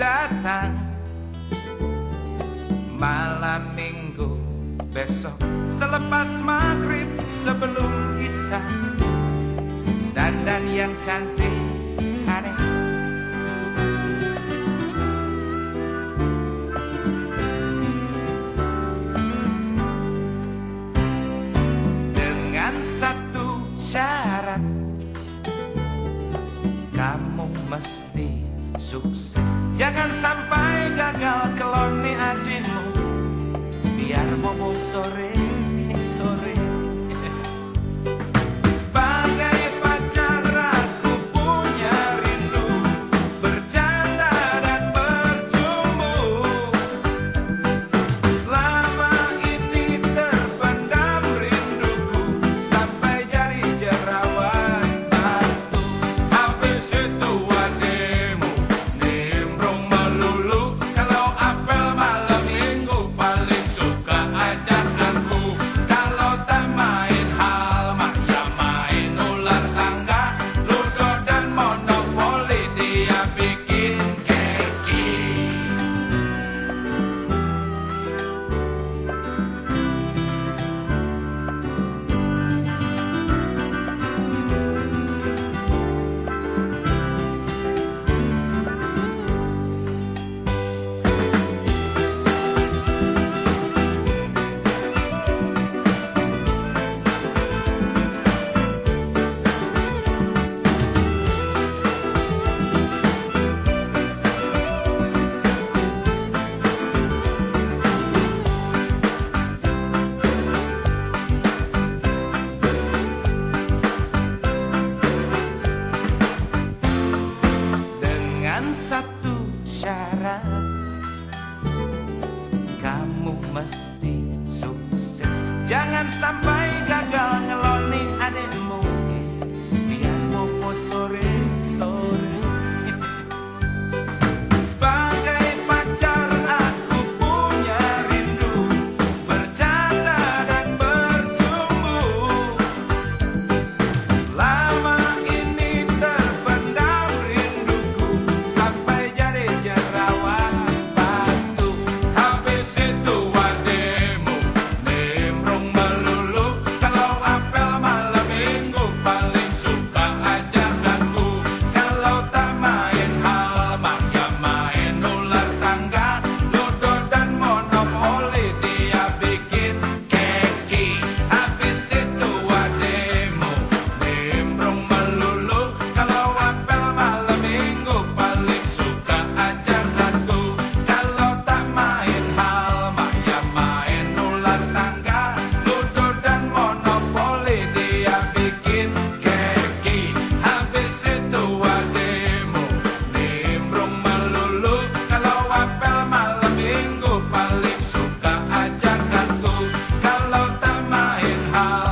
datang. Malam minggu besok Selepas maghrib sebelum isya. Dandan yang cantik aneh Dengan satu syarat Kamu mesti sukses. Jangan sampai gagal keloni adikmu. Biar bobo sore sore somebody I.